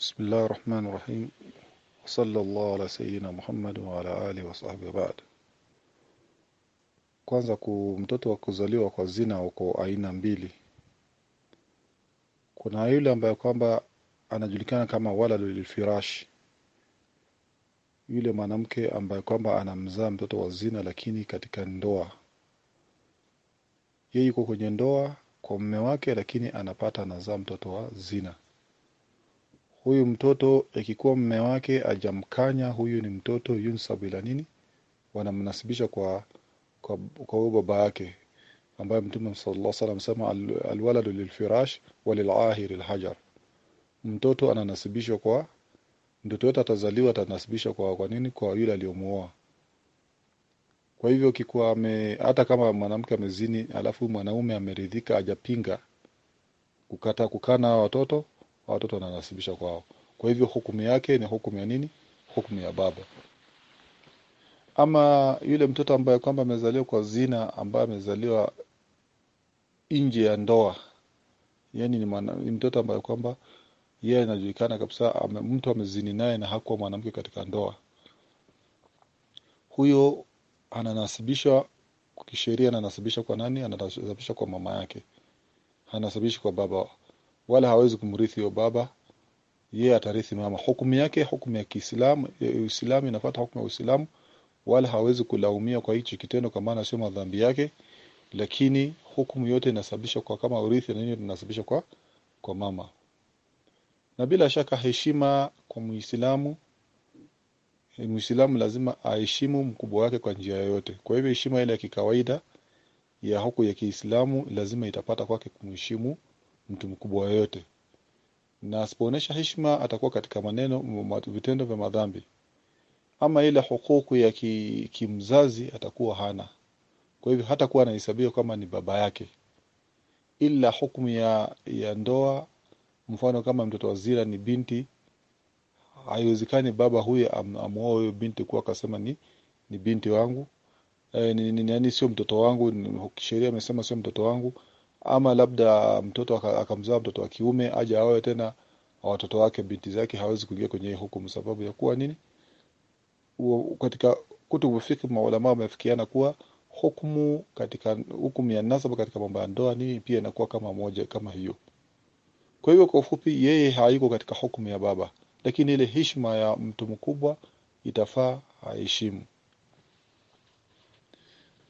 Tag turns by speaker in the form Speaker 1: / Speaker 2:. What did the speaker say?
Speaker 1: بسم الله الرحمن الرحيم وصلى الله على سيدنا Muhammad wa ala alihi wa sahbihi ba'd. Kwanza ku mtoto wa kuzaliwa kwa zina uko aina mbili. Kuna yule ambaye kwamba anajulikana kama waladul firash, yule mwanamke ambaye kwamba anamzaa mtoto wa zina, lakini katika ndoa, yeye yuko kwenye ndoa kwa mume wake, lakini anapata anazaa mtoto wa zina. Huyu mtoto ikikuwa mme wake ajamkanya, huyu ni mtoto yunsabu ila nini, wanamnasibisha kwa kwa, kwa baba yake ambaye Mtume sallallahu alaihi wasallam sema alwaladu lilfirash walilahiri alhajar mtoto ananasibishwa kwa mtoto yote atazaliwa atanasibishwa kwa kwa nini? Kwa yule aliyomuoa. Kwa hivyo kikuwa ame, hata kama mwanamke amezini alafu mwanaume ameridhika ajapinga kukata kukana watoto watoto wananasibisha kwao. Kwa hivyo hukumu yake ni hukumu ya nini? Hukumu ya baba. Ama yule mtoto ambaye kwamba amezaliwa kwa zina, ambaye amezaliwa nje ya ndoa, yani ni, ni mtoto ambaye kwamba yeye anajulikana kabisa ame, mtu amezini naye na hakuwa mwanamke katika ndoa, huyo ananasibishwa kisheria, ananasibishwa kwa nani? Ananasibishwa kwa mama yake, hanasibishwi kwa baba wala hawezi kumrithi huyo baba, ye atarithi mama. Hukumu yake hukumu ya Kiislamu, Uislamu inafuata hukumu ya Uislamu, wala hawezi kulaumia kwa hichi kitendo, kwa maana sio madhambi yake, lakini hukumu yote inasababishwa kwa kama urithi na nini inasababishwa kwa kwa mama. Na bila shaka heshima kwa Muislamu, Muislamu lazima aheshimu mkubwa wake kwa njia yoyote. Kwa hivyo heshima ile ya kikawaida ya huku ya Kiislamu lazima itapata kwake kumheshimu mtu mkubwa yoyote, na asipoonyesha heshima atakuwa katika maneno, vitendo vya madhambi. Ama ile hukuku ya ki, kimzazi atakuwa hana, kwa hivyo hata kuwa anahesabiwa kama ni baba yake, ila hukumu ya, ya ndoa. Mfano kama mtoto wa Zira ni binti, haiwezekani baba huyu am, amuoa huyo binti kuwa akasema ni, ni binti wangu e, ni, ni, ni, sio mtoto wangu, sheria imesema sio mtoto wangu ama labda mtoto akamzaa mtoto wa kiume aje aoe tena watoto wake binti zake, hawezi kuingia kwenye hukumu, sababu ya kuwa nini? Katika kutubu fiqh maulama wamefikiana kuwa hukumu katika hukumu ya nasaba katika mambo ya ndoa nini pia inakuwa kama moja kama hiyo. Kwa hiyo kwa ufupi, yeye haiko katika hukumu ya baba, lakini ile heshima ya mtu mkubwa itafaa aheshimu.